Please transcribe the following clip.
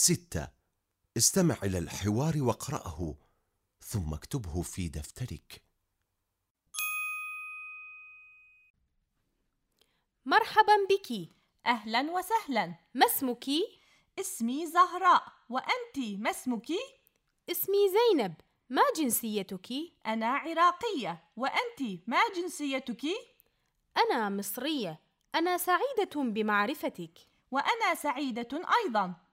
ستة. استمع إلى الحوار واقرأه ثم اكتبه في دفترك. مرحبا بك. أهلا وسهلا. ما اسمك؟ اسمي زهراء. وأنت ما اسمك؟ اسمي زينب. ما جنسيتك؟ أنا عراقية. وأنت ما جنسيتك؟ أنا مصرية. أنا سعيدة بمعرفتك. وأنا سعيدة أيضا.